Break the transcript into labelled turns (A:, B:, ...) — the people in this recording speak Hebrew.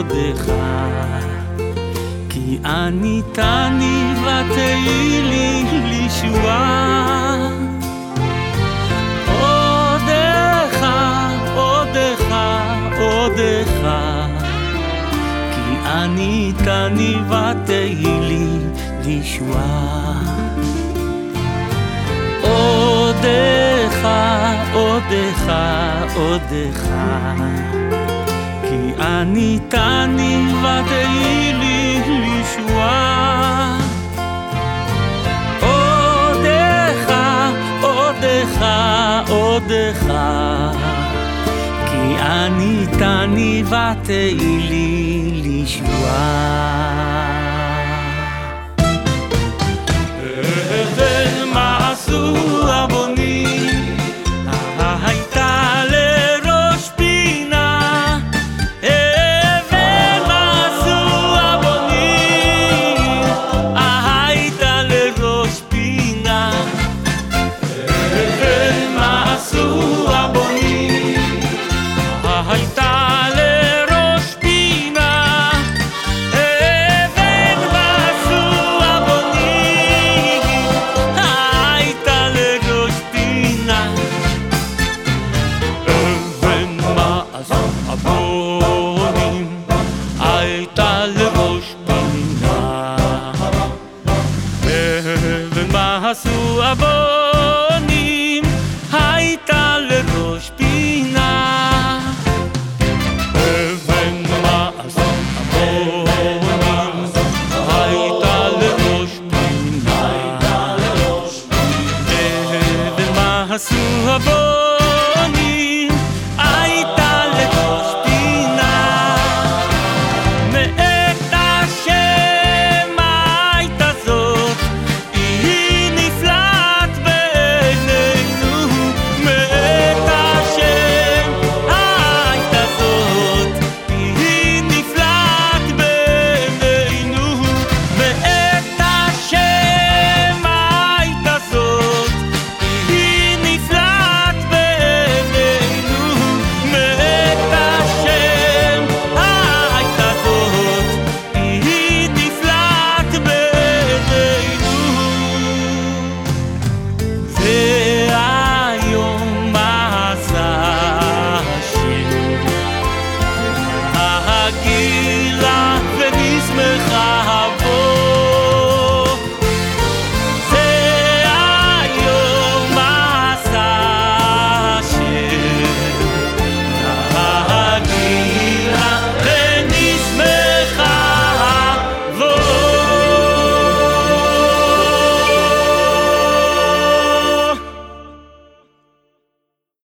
A: לכבודך, כי אני תני ותהי לי לישועה. עודך, עודך, עודך, כי אני עניתני ותהי לי לישועה. עודך, עודך, עודך. כי עניתני ותהי לי לישועה. עודך, עודך, עודך, כי עניתני ותהי לי לישועה. sua boca. לך